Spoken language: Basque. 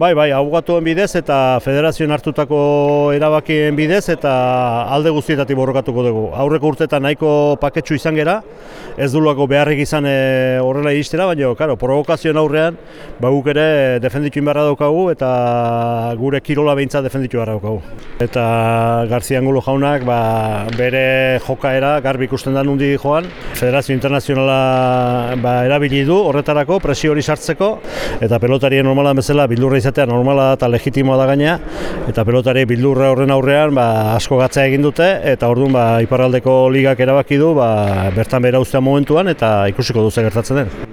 Bai, bai, abogatuen bidez eta federazioen hartutako erabakien bidez eta alde guztietatik borrokatuko dugu. Aurreko urtetan nahiko paketsu izan gera, ez dulako beharrik izan e, horrela iristera, baina claro, provokazioen aurrean ba, guk ere defenditu inbarra daukagu eta gure kirola behintzat defenditu beharra daukagu. Eta Garzia Angulo jaunak ba, bere jokaera garbi ikusten da nundi joan, Federazio Internazionala ba, erabili du horretarako presio hori sartzeko eta pelotarien normalan bezala bildurra izatea normala eta legitimoa da gaina eta pelotari bildurra horren aurrean ba, asko gatzea egin dute eta orduan ba, iparraldeko ligak erabaki du ba, bertan bera ustea momentuan eta ikusiko duze gertatzen den.